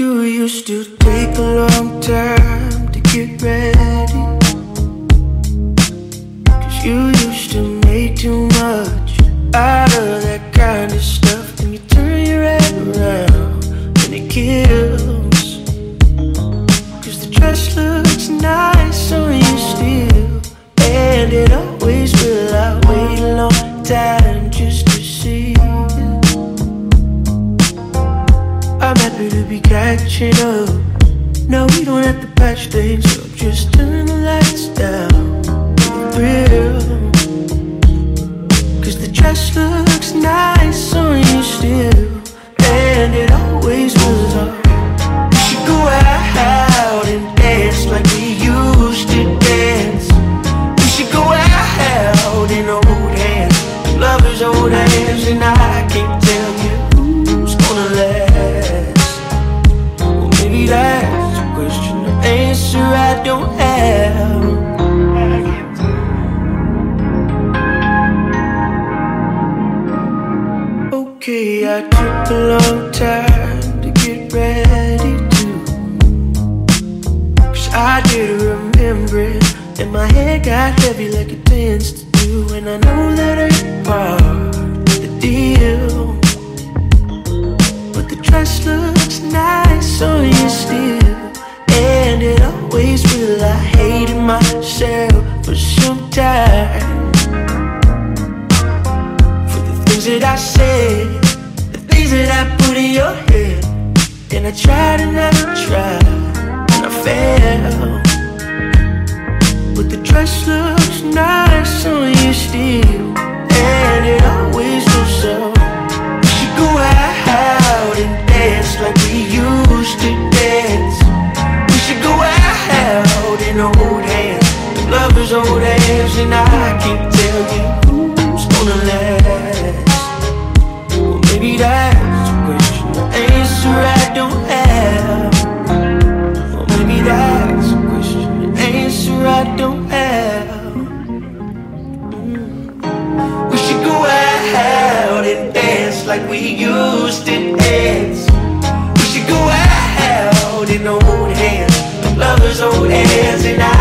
Do you still take a long time to get ready? Cause you used to make too much out of that kind of stuff. When you turn your head around and it kills. Cause the dress looks nice on you still. And it always I'm happy to be catching up. No, we don't have to patch things up. Just turn the lights down. Thrill. Cause the dress looks nice on you still. And it always was. We should go out and dance like we used to dance. We should go out in old hands. Lovers, old hands, and I I. Okay, I took a long time to get ready to. Cause I didn't remember it, and my head got heavy like it tends to do. And I know that ain't part the deal. But the dress looks nice on you still. And it always will. Myself for some time. For the things that I said, the things that I put in your head. And I tried and I tried, and I failed. But the dress looks nice on you still. And it always lovers' old hands, and I can't tell you who's gonna last. Well, maybe that's a question, an answer I don't have. Well, maybe that's a question, an answer I don't have. We should go out and dance like we used to dance. We should go out in old hands, lovers' old hands, and I